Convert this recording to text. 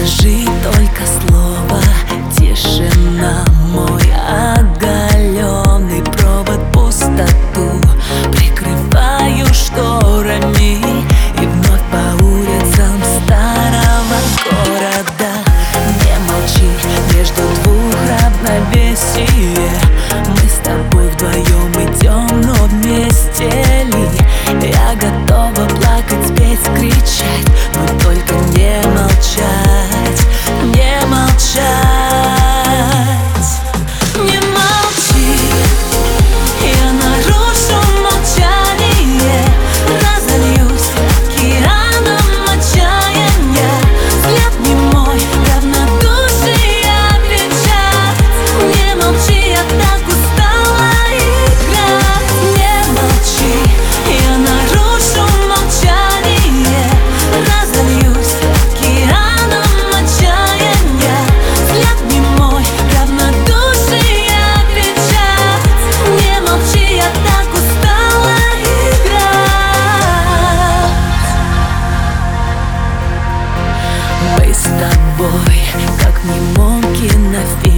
Скажи только слово. I feel